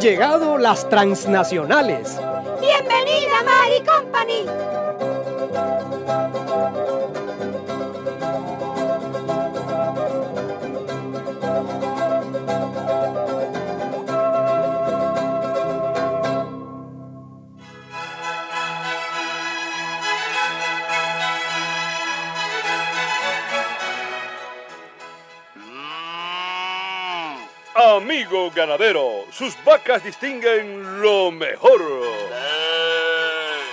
Llegado las transnacionales. Bienvenida, Mari Company. Amigo ganadero, sus vacas distinguen lo mejor.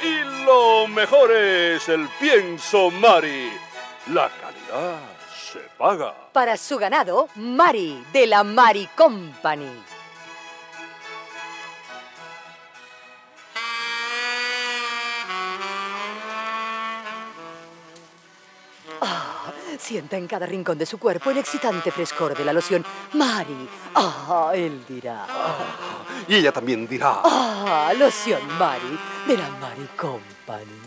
Y lo mejor es el pienso Mari. La calidad se paga. Para su ganado, Mari, de la Mari Company. Ah, sienta en cada rincón de su cuerpo el excitante frescor de la loción. Mari, ah, él dirá. Y ella también dirá. Ah, loción Mari, de la Mari Company.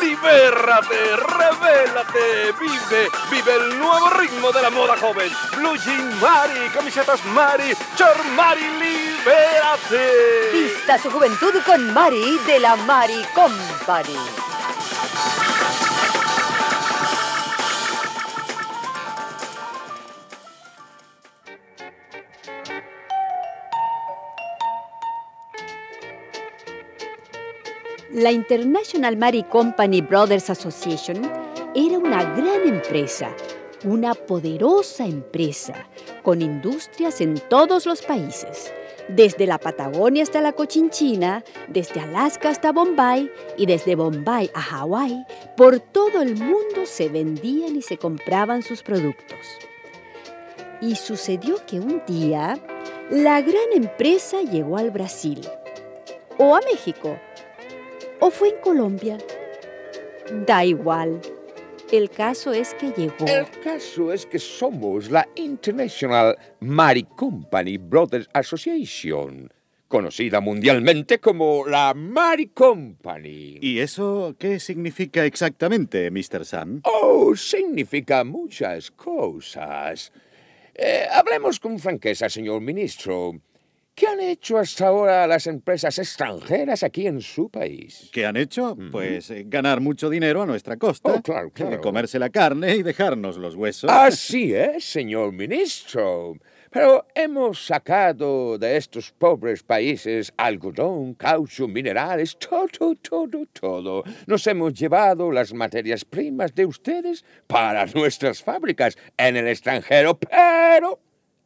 Libérate, revélate, vive, vive el nuevo ritmo de la moda joven. Blue Jean Mari, camisetas Mari, short Mari, Vista su juventud con Mari, de la Mari Company. La International Mary Company Brothers Association era una gran empresa, una poderosa empresa, con industrias en todos los países, desde la Patagonia hasta la Cochinchina, desde Alaska hasta Bombay y desde Bombay a Hawái, por todo el mundo se vendían y se compraban sus productos. Y sucedió que un día la gran empresa llegó al Brasil o a México ¿O fue en Colombia? Da igual. El caso es que llegó. El caso es que somos la International Mari Company Brothers Association, conocida mundialmente como la Mari Company. ¿Y eso qué significa exactamente, Mr. Sam? Oh, significa muchas cosas. Eh, hablemos con franqueza, señor ministro. ¿Qué han hecho hasta ahora las empresas extranjeras aquí en su país? ¿Qué han hecho? Pues eh, ganar mucho dinero a nuestra costa. Oh, claro, claro. Eh, comerse la carne y dejarnos los huesos. Así es, señor ministro. Pero hemos sacado de estos pobres países algodón, caucho, minerales, todo, todo, todo. Nos hemos llevado las materias primas de ustedes para nuestras fábricas en el extranjero, pero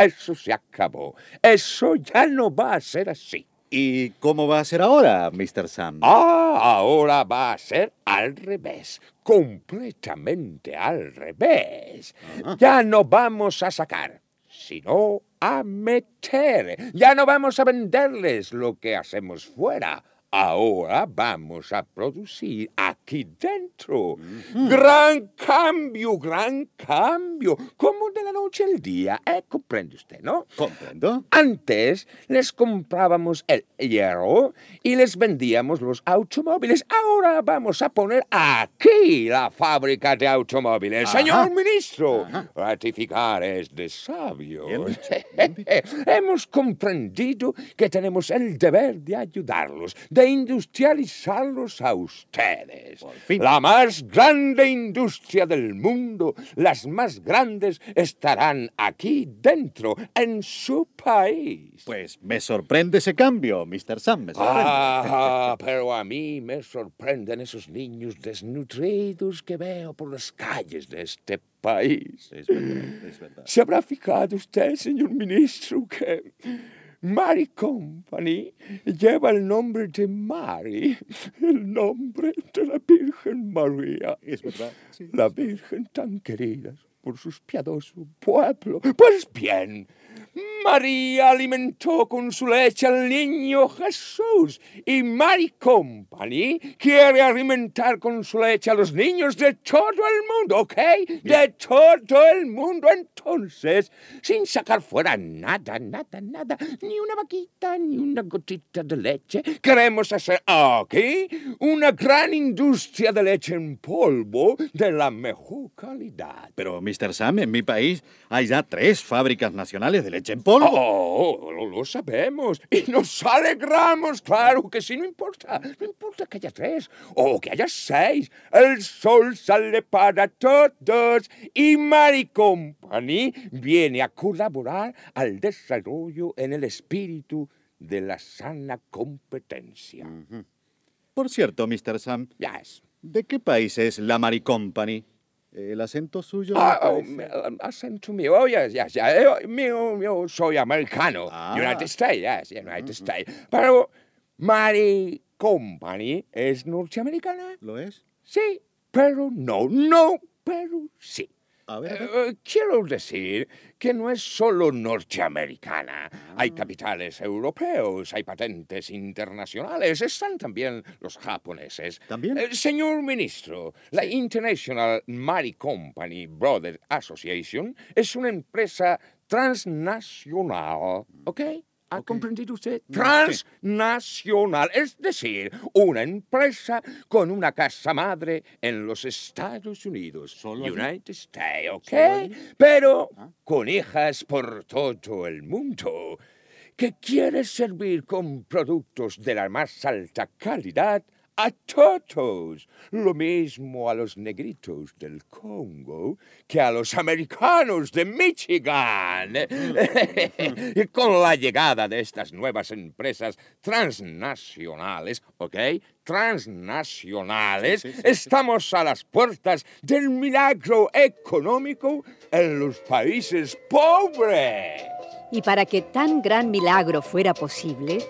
eso se acabó. Eso ya no va a ser así. ¿Y cómo va a ser ahora, Mr. Sam? Ah, ahora va a ser al revés, completamente al revés. Ya no vamos a sacar, sino a meter. Ya no vamos a venderles lo que hacemos fuera. Ahora vamos a producir aquí dentro. Gran cambio, gran cambio. Como de la noche al día, ¿eh? ¿Comprende usted, no? Comprendo. Antes les comprábamos el hierro y les vendíamos los automóviles. Ahora vamos a poner aquí la fábrica de automóviles. Ajá. Señor ministro, Ajá. ratificar es de sabio. Bien dicho, bien dicho. Hemos comprendido que tenemos el deber de ayudarlos, de industrializarlos a ustedes. Por fin. La más grande industria del mundo, las más grandes estarán aquí dentro, en su país. Pues me sorprende ese cambio, Mr. Sam. Me sorprende. Ah, pero a mí me sorprenden esos niños desnutridos que veo por las calles de este país. Es verdad, es verdad. ¿Se habrá fijado usted, señor ministro, que Mary Company lleva el nombre de Mary, el nombre de la Virgen María. Es verdad. La Virgen tan querida por sus piadoso pueblo. Pues bien, María alimentó con su leche al niño Jesús y Mary Company quiere alimentar con su leche a los niños de todo el mundo, ¿ok? De todo el mundo. Entonces, sin sacar fuera nada, nada, nada, ni una vaquita, ni una gotita de leche, queremos hacer aquí una gran industria de leche en polvo de la mejor calidad. Pero, Mr. Sam, en mi país hay ya tres fábricas nacionales de leche en polvo. Oh, lo, lo sabemos. Y nos alegramos, claro que sí, no importa. No importa que haya tres o que haya seis. El sol sale para todos y Mary Company viene a colaborar al desarrollo en el espíritu de la sana competencia. Por cierto, Mr. Sam, Yes. ¿de qué país es la Mary Company? El acento suyo. me Ah, oh, um, acento mío, oh, yes, yes, yes. Eh, mío, yo soy americano. Ah. United States, yes, United States. Pero Mary Company es norteamericana. ¿Lo es? Sí, pero no, no, pero sí. A ver. a ver. Eh, quiero decir que no es solo norteamericana. Hay capitales europeos, hay patentes internacionales, están también los japoneses. ¿También? Eh, señor ministro, la International Mary Company Brothers Association es una empresa transnacional, ¿ok? ¿Ha comprendido usted? Transnacional, es decir, una empresa con una casa madre en los Estados Unidos. United States, ¿ok? Pero con hijas por todo el mundo, que quiere servir con productos de la más alta calidad a todos. Lo mismo a los negritos del Congo que a los americanos de Michigan. y con la llegada de estas nuevas empresas transnacionales, ¿ok? Transnacionales, Sí, sí, sí, sí. estamos a las puertas del milagro económico en los países pobres. Y para que tan gran milagro fuera posible,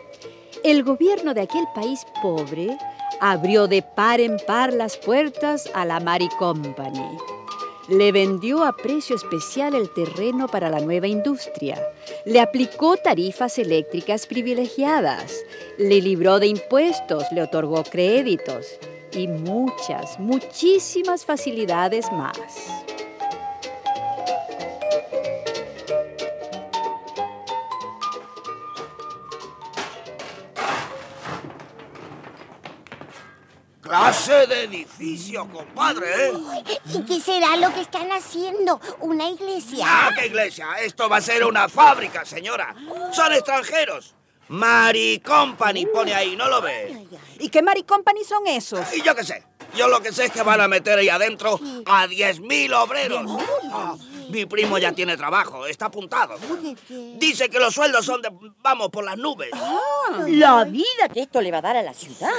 el gobierno de aquel país pobre abrió de par en par las puertas a la Mary Company. Le vendió a precio especial el terreno para la nueva industria. Le aplicó tarifas eléctricas privilegiadas. Le libró de impuestos, le otorgó créditos y muchas, muchísimas facilidades más. Clase de edificio, compadre, ¿eh? ¿Y qué será lo que están haciendo? ¿Una iglesia? Ah, qué iglesia. Esto va a ser una fábrica, señora. Son extranjeros. Mary Company pone ahí, ¿no lo ve? ¿Y qué Mary Company son esos? Y yo qué sé. Yo lo que sé es que van a meter ahí adentro a 10.000 obreros. Ah, mi primo ya tiene trabajo, está apuntado. Dice que los sueldos son de, vamos, por las nubes. La vida que esto le va a dar a la ciudad.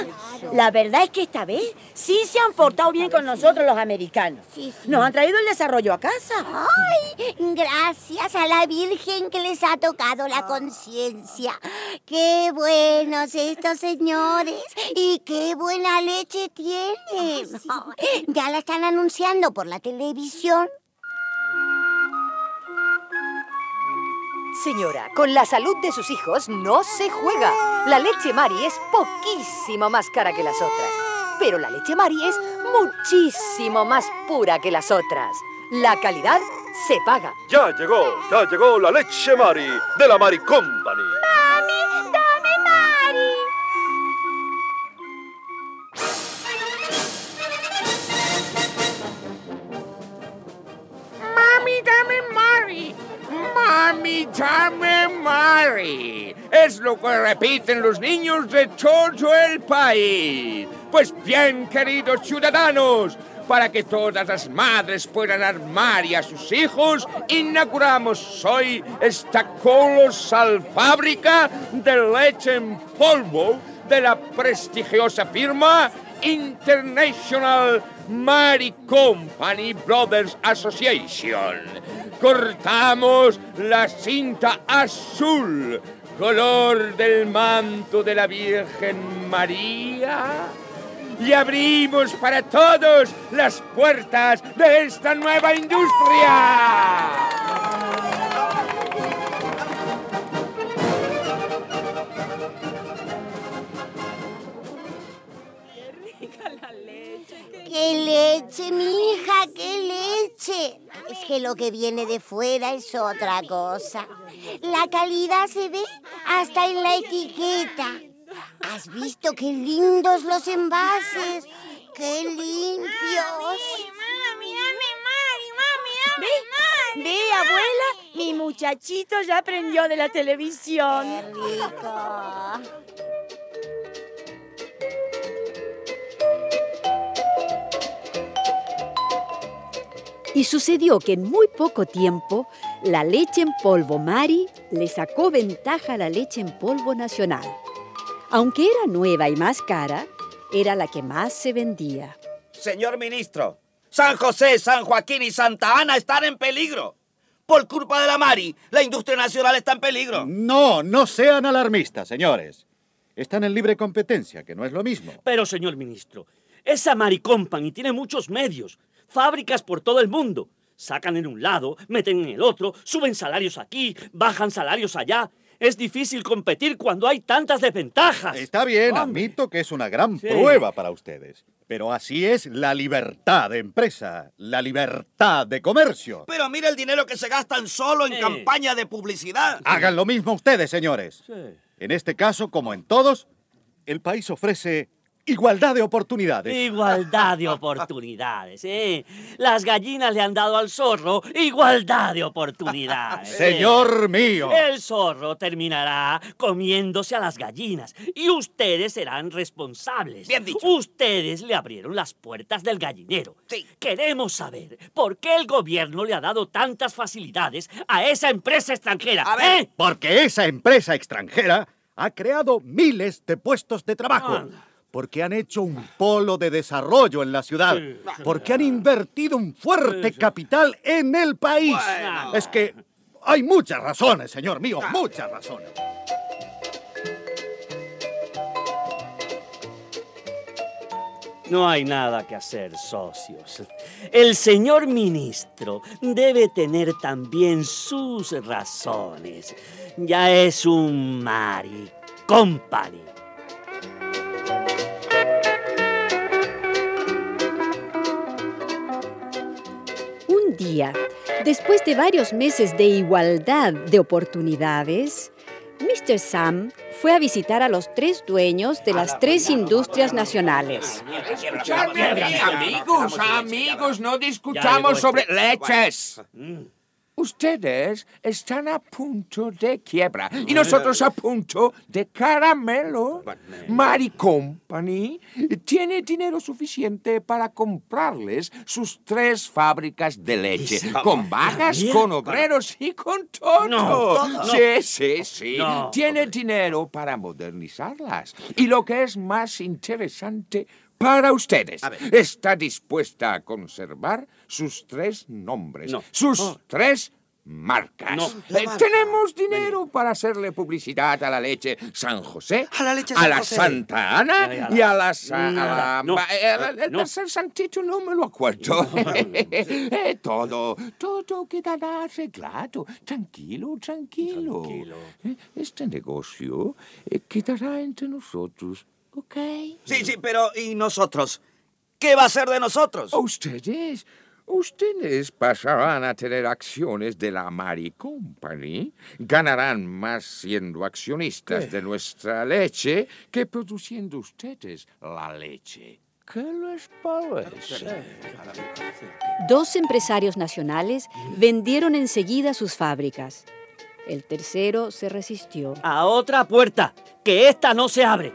La verdad es que esta vez sí se han portado bien con nosotros los americanos. Nos han traído el desarrollo a casa. ¡Ay! Gracias a la Virgen que les ha tocado la conciencia. ¡Qué buenos estos señores! ¡Y qué buena leche tienen! Ya la están anunciando por la televisión. Señora, con la salud de sus hijos no se juega. La leche Mari es poquísimo más cara que las otras. Pero la leche Mari es muchísimo más pura que las otras. La calidad se paga. Ya llegó, ya llegó la leche Mari de la Mari Company. Mami, dame Mari. Es lo que repiten los niños de todo el país. Pues bien, queridos ciudadanos, para que todas las madres puedan armar y a sus hijos, inauguramos hoy esta colosal fábrica de leche en polvo de la prestigiosa firma International Mary Company Brothers Association. Cortamos la cinta azul color del manto de la Virgen María, y abrimos para todos las puertas de esta nueva industria. ¡Qué leche, mi hija! ¡Qué leche! Es que lo que viene de fuera es otra cosa. La calidad se ve hasta en la etiqueta. ¿Has visto qué lindos los envases? ¡Qué limpios! ¿Ve? ¿Ve, abuela? Mi muchachito ya aprendió de la televisión. ¡Qué rico! Y sucedió que en muy poco tiempo la leche en polvo Mari le sacó ventaja a la leche en polvo nacional. Aunque era nueva y más cara, era la que más se vendía. Señor ministro, San José, San Joaquín y Santa Ana están en peligro. Por culpa de la Mari, la industria nacional está en peligro. No, no sean alarmistas, señores. Están en libre competencia, que no es lo mismo. Pero, señor ministro, esa Mari Company tiene muchos medios, fábricas por todo el mundo. Sacan en un lado, meten en el otro, suben salarios aquí, bajan salarios allá. Es difícil competir cuando hay tantas desventajas. Está bien, admito que es una gran prueba para ustedes. Pero así es la libertad de empresa, la libertad de comercio. Pero mira el dinero que se gastan solo en campaña de publicidad. Hagan lo mismo ustedes, señores. En este caso, como en todos, el país ofrece igualdad de oportunidades. Igualdad de oportunidades, ¿eh? Las gallinas le han dado al zorro igualdad de oportunidades. ¿eh? Señor mío. El zorro terminará comiéndose a las gallinas y ustedes serán responsables. Bien dicho. Ustedes le abrieron las puertas del gallinero. Sí. Queremos saber por qué el gobierno le ha dado tantas facilidades a esa empresa extranjera. A ver. ¿eh? Porque esa empresa extranjera ha creado miles de puestos de trabajo. Anda. Porque han hecho un polo de desarrollo en la ciudad. Porque han invertido un fuerte capital en el país. Bueno. Es que hay muchas razones, señor mío, muchas razones. No hay nada que hacer, socios. El señor ministro debe tener también sus razones. Ya es un Mari Company. Después de varios meses de igualdad de oportunidades, Mr. Sam fue a visitar a los tres dueños de las tres industrias nacionales. Amigos, amigos, no discutamos sobre leches. Ustedes están a punto de quiebra y nosotros a punto de caramelo. Mari Company tiene dinero suficiente para comprarles sus tres fábricas de leche, con vacas, con obreros y con todo. No. Sí, sí, sí. No. Tiene dinero para modernizarlas. Y lo que es más interesante para ustedes, está dispuesta a conservar sus tres nombres, No. sus Oh. tres marcas. No. Eh, tenemos dinero para hacerle publicidad a la leche San José, A la leche a San la José. Santa Ana y a la, a la- No. eh, el- el No. tercer santito no me lo acuerdo. Eh, todo, todo quedará arreglado. Tranquilo, tranquilo. Tranquilo. Eh, Este negocio eh, quedará entre nosotros, ¿ok? Sí, sí, pero ¿y nosotros? ¿Qué va a ser de nosotros? Ustedes, ustedes pasarán a tener acciones de la Mari Company. Ganarán más siendo accionistas de nuestra leche que produciendo ustedes la leche. ¿Qué les parece? Dos empresarios nacionales vendieron enseguida sus fábricas. El tercero se resistió. A otra puerta, que esta no se abre.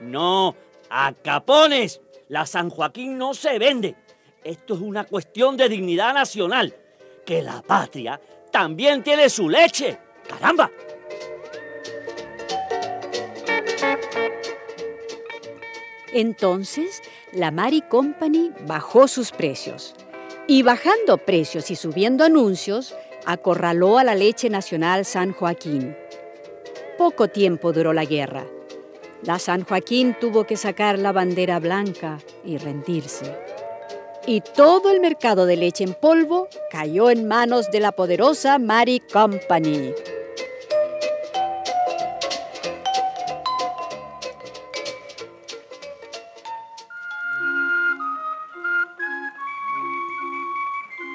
No, a capones. La San Joaquín no se vende. Esto es una cuestión de dignidad nacional. Que la patria también tiene su leche. ¡Caramba! Entonces, la Mari Company bajó sus precios. Y bajando precios y subiendo anuncios, acorraló a la leche nacional San Joaquín. poco tiempo duró la guerra. La San Joaquín tuvo que sacar la bandera blanca y rendirse. Y todo el mercado de leche en polvo cayó en manos de la poderosa Mary Company.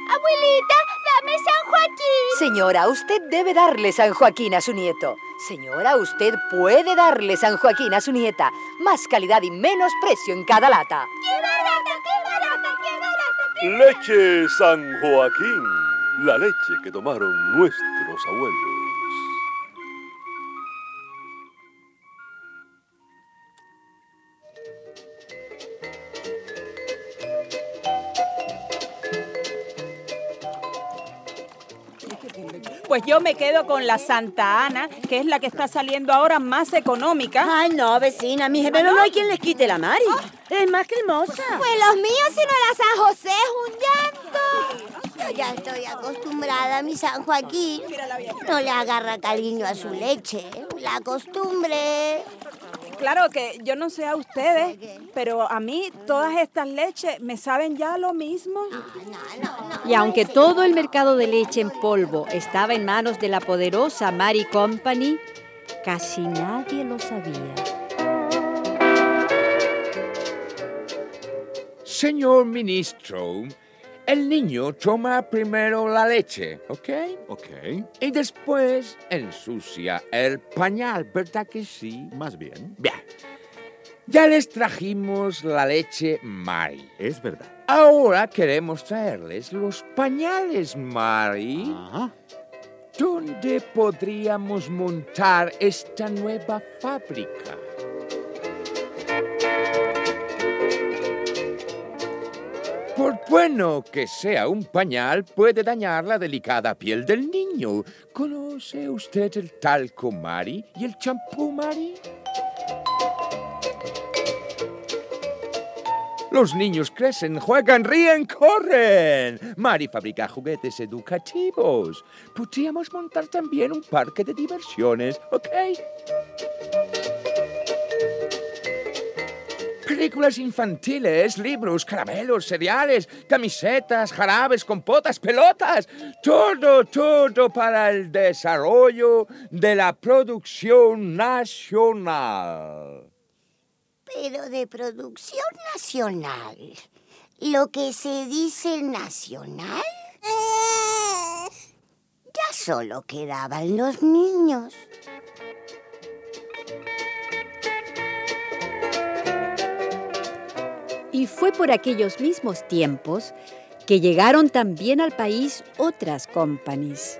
Abuelita, dame San Joaquín. Señora, usted debe darle San Joaquín a su nieto. Señora, usted puede darle San Joaquín a su nieta. Más calidad y menos precio en cada lata. ¡Qué Leche San Joaquín, la leche que tomaron nuestros abuelos. Pues yo me quedo con la Santa Ana, que es la que está saliendo ahora más económica. Ay, no, vecina, mi pero no hay quien les quite la Mari. Es más cremosa. Pues los míos, si no la San José, es un llanto. Yo ya estoy acostumbrada a mi San Joaquín. No le agarra cariño a su leche. La costumbre. Claro que yo no sé a ustedes, pero a mí todas estas leches me saben ya lo mismo. Y aunque todo el mercado de leche en polvo estaba en manos de la poderosa Mary Company, casi nadie lo sabía. Señor ministro, el niño toma primero la leche, ¿ok? Ok. Y después ensucia el pañal, ¿verdad que sí? Más bien. Bien. Ya les trajimos la leche Mari. Es verdad. Ahora queremos traerles los pañales Mari. Ajá. ¿Dónde podríamos montar esta nueva fábrica? Por bueno que sea un pañal, puede dañar la delicada piel del niño. ¿Conoce usted el talco Mari y el champú Mari? Los niños crecen, juegan, ríen, corren. Mari fabrica juguetes educativos. Podríamos montar también un parque de diversiones, ¿ok? Películas infantiles, libros, caramelos, cereales, camisetas, jarabes, compotas, pelotas. Todo, todo para el desarrollo de la producción nacional. Pero de producción nacional. Lo que se dice nacional. Ya solo quedaban los niños. Y fue por aquellos mismos tiempos que llegaron también al país otras companies.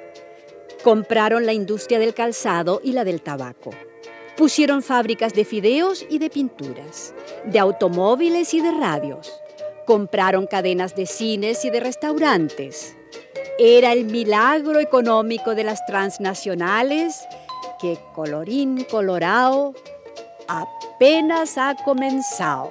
Compraron la industria del calzado y la del tabaco. Pusieron fábricas de fideos y de pinturas, de automóviles y de radios. Compraron cadenas de cines y de restaurantes. Era el milagro económico de las transnacionales que, colorín colorado, apenas ha comenzado.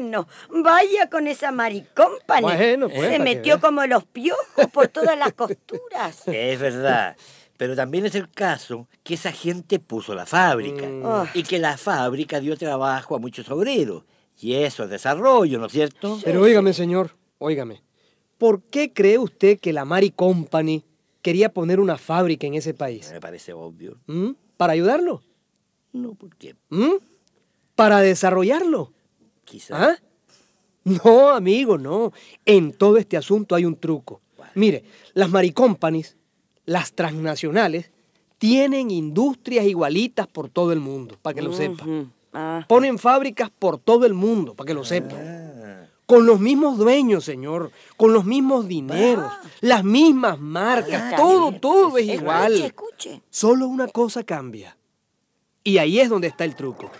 Bueno, vaya con esa Mary Company. Bueno, pues, Se metió como los piojos por todas las costuras. Es verdad. Pero también es el caso que esa gente puso la fábrica Ah. y que la fábrica dio trabajo a muchos obreros. Y eso es desarrollo, ¿no es cierto? Pero óigame, señor, óigame. ¿Por qué cree usted que la Mary Company quería poner una fábrica en ese país? Me parece obvio. ¿Mm? ¿Para ayudarlo? No, ¿por qué? ¿Mm? ¿Para desarrollarlo? ¿Ah? No, amigo, no. En todo este asunto hay un truco. Mire, las Mary Companies, las transnacionales, tienen industrias igualitas por todo el mundo, para que lo sepa. Ah. Ponen fábricas por todo el mundo, para que lo sepa. Con los mismos dueños, señor, con los mismos dineros, las mismas marcas, Ah, todo, todo es Escuche, igual. escuche. Solo una cosa cambia. Y ahí es donde está el truco.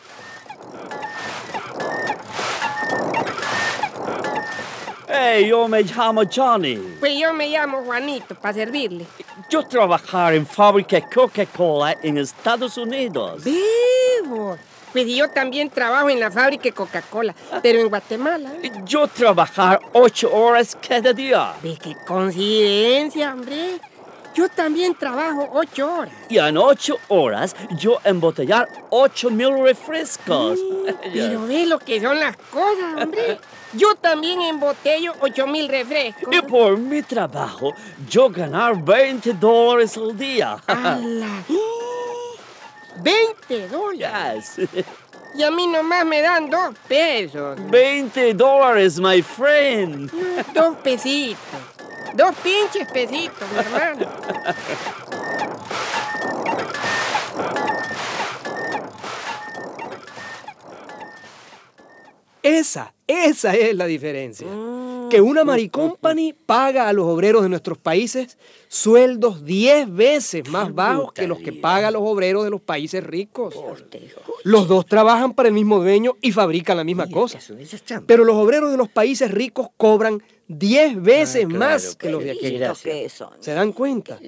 Hey, yo me llamo Johnny. Pues yo me llamo Juanito, para servirle. Yo trabajar en fábrica Coca-Cola en Estados Unidos. Vivo. Pues yo también trabajo en la fábrica Coca-Cola, pero en Guatemala. Yo trabajar ocho horas cada día. ¿Ve qué coincidencia, hombre? Yo también trabajo ocho horas. Y en ocho horas yo embotellar ocho mil refrescos. Pero ve lo que son las cosas, hombre. Yo también embotello ocho mil refrescos. Y por mi trabajo yo ganar 20 dólares al día. ¡Hala! 20 dólares. Yes. Y a mí nomás me dan dos pesos. 20 dólares, my friend. Dos pesitos. Dos pinches pesitos, mi hermano. Esa, esa es la diferencia. Que una Maricompany paga a los obreros de nuestros países sueldos 10 veces más bajos que los que pagan los obreros de los países ricos. Los dos trabajan para el mismo dueño y fabrican la misma cosa. Pero los obreros de los países ricos cobran 10 veces más que los de aquí. ¿Se dan cuenta?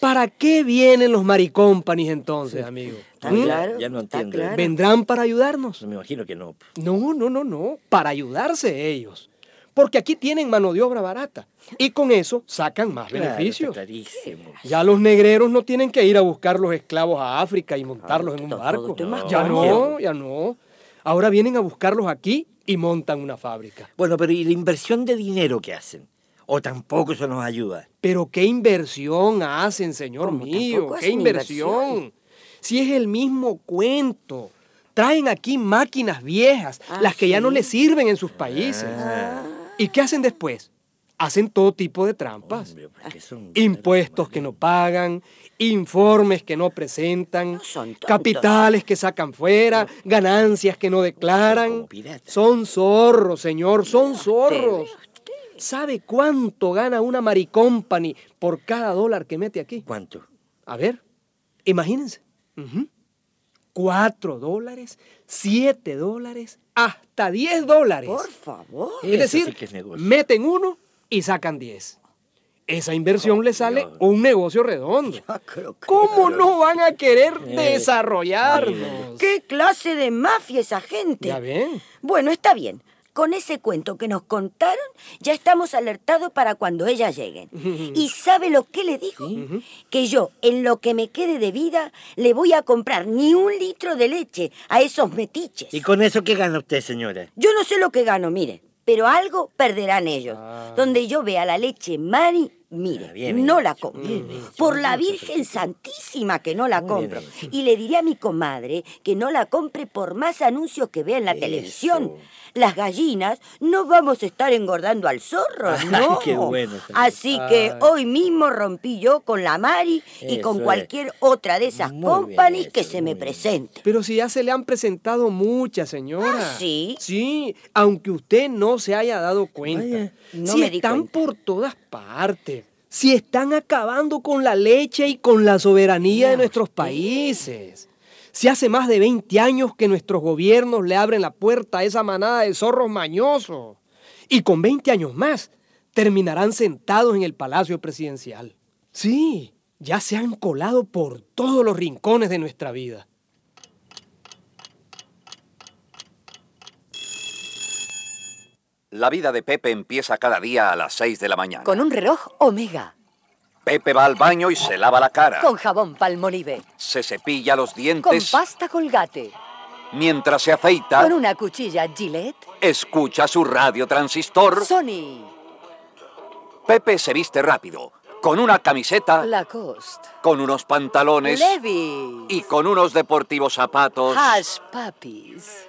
¿Para qué vienen los Maricompanis entonces, amigo? ¿Mm? Ya no entiendo. ¿Vendrán para ayudarnos? Me imagino que no. No, no, no, no. Para ayudarse ellos. Porque aquí tienen mano de obra barata. Y con eso sacan más Claro, beneficios. clarísimo. Ya los negreros no tienen que ir a buscar los esclavos a África y montarlos en un barco. Ya no, ya no. Ahora vienen a buscarlos aquí y montan una fábrica. Bueno, pero ¿y la inversión de dinero que hacen? ¿O tampoco eso nos ayuda? Pero qué inversión hacen, señor mío. ¿Qué inversión? inversión? Si es el mismo cuento. Traen aquí máquinas viejas, las que ya no les sirven en sus países. ¿Y qué hacen después? Hacen todo tipo de trampas. Impuestos que no pagan, informes que no presentan, capitales que sacan fuera, ganancias que no declaran. Son zorros, señor, son zorros. ¿Sabe cuánto gana una maricompany por cada dólar que mete aquí? ¿Cuánto? A ver, imagínense. 4 dólares, 7 dólares, hasta 10 dólares. Por favor. Es decir, que meten uno y sacan 10. Esa inversión le sale un negocio redondo. ¿Cómo no van a querer desarrollarnos? ¿Qué clase de mafia esa gente? Ya ven. Bueno, está bien. Con ese cuento que nos contaron, ya estamos alertados para cuando ellas lleguen. ¿Y sabe lo que le digo? Que yo, en lo que me quede de vida, le voy a comprar ni un litro de leche a esos metiches. ¿Y con eso qué gana usted, señora? Yo no sé lo que gano, mire, pero algo perderán ellos. Donde yo vea la leche Mari, mire, bien, no la compro. Por la Virgen Santísima que no la compro. Y le diré a mi comadre que no la compre por más anuncios que vea en la televisión. Las gallinas no vamos a estar engordando al zorro, Ay, ¿no? qué bueno, señora. Así que Ay. hoy mismo rompí yo con la Mari y Eso con es. cualquier otra de esas Muy bien companies que se me presente. Pero si ya se le han presentado muchas, señora. ¿Ah, sí? Sí, aunque usted no se haya dado cuenta. no si me di están por todas partes. Si están acabando con la leche y con la soberanía de nuestros países. Si hace más de 20 años que nuestros gobiernos le abren la puerta a esa manada de zorros mañosos. Y con 20 años más terminarán sentados en el Palacio Presidencial. Sí, ya se han colado por todos los rincones de nuestra vida. La vida de Pepe empieza cada día a las 6 de la mañana. Con un reloj Omega. Pepe va al baño y se lava la cara. Con jabón Palmolive. Se cepilla los Con dientes pasta Colgate. mientras se afeita. Con una cuchilla Gillette. Escucha su radio transistor. Sony. Pepe se viste rápido, con una camiseta, Lacoste. con unos pantalones Levi. y con unos deportivos zapatos. Hash Puppies.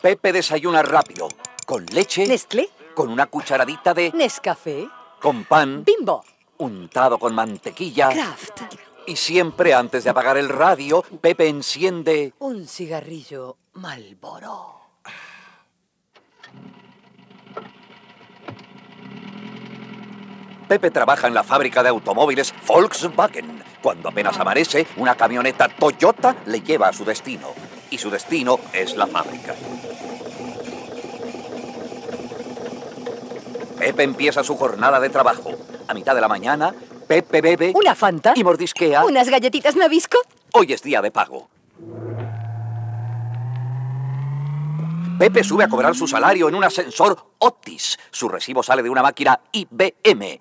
Pepe desayuna rápido, con leche, Nestlé, con una cucharadita de, Nescafé. Con pan, Bimbo. untado con mantequilla. Kraft. Y siempre antes de apagar el radio, Pepe enciende Un cigarrillo Malboro. Pepe trabaja en la fábrica de automóviles Volkswagen. Cuando apenas amanece, una camioneta Toyota le lleva a su destino. Y su destino es la fábrica. Pepe empieza su jornada de trabajo. A mitad de la mañana, Pepe bebe Una Fanta. y mordisquea. Unas galletitas Nabisco. Hoy es día de pago. Pepe sube a cobrar su salario en un ascensor Otis. Su recibo sale de una máquina IBM.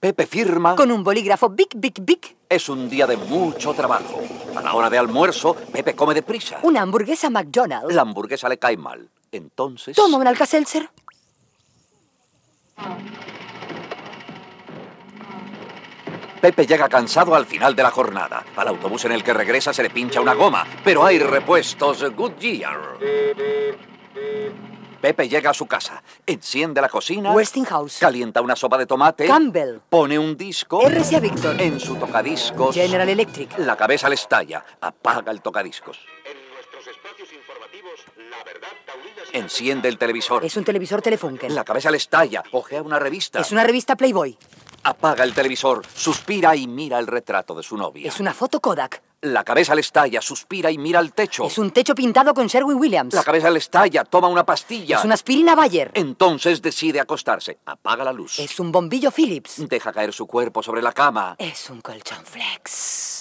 Pepe firma. Con un bolígrafo Big, Big, Big. Es un día de mucho trabajo. A la hora de almuerzo, Pepe come deprisa. Una hamburguesa McDonald's. La hamburguesa le cae mal. Entonces. Toma un Alka-Seltzer. Pepe llega cansado al final de la jornada. Al autobús en el que regresa se le pincha una goma, pero hay repuestos Goodyear. Pepe llega a su casa, enciende la cocina, Westinghouse, calienta una sopa de tomate, Campbell, pone un disco, RCA Victor, en su tocadiscos, General Electric. La cabeza le estalla, apaga el tocadiscos. Enciende el televisor. Es un televisor Telefunken. La cabeza le estalla, ojea una revista. Es una revista Playboy. Apaga el televisor, suspira y mira el retrato de su novia. Es una foto Kodak. La cabeza le estalla, suspira y mira el techo. Es un techo pintado con Sherwin Williams. La cabeza le estalla, toma una pastilla. Es una aspirina Bayer. Entonces decide acostarse. Apaga la luz. Es un bombillo Philips. Deja caer su cuerpo sobre la cama. Es un colchón Flex.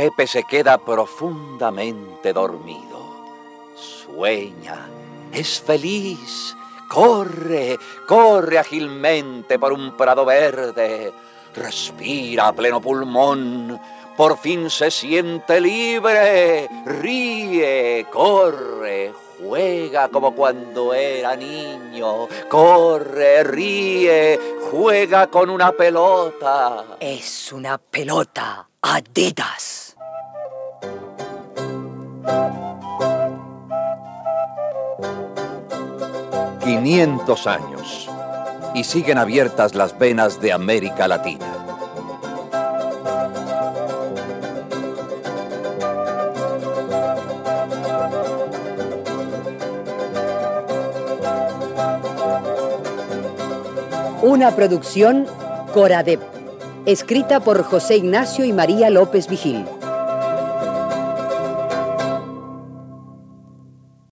Pepe se queda profundamente dormido. Sueña, es feliz, corre, corre ágilmente por un prado verde, respira a pleno pulmón, por fin se siente libre, ríe, corre, juega como cuando era niño, corre, ríe, juega con una pelota. Es una pelota Adidas. 500 años y siguen abiertas las venas de América Latina. Una producción Coradep, escrita por José Ignacio y María López Vigil.